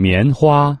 棉花。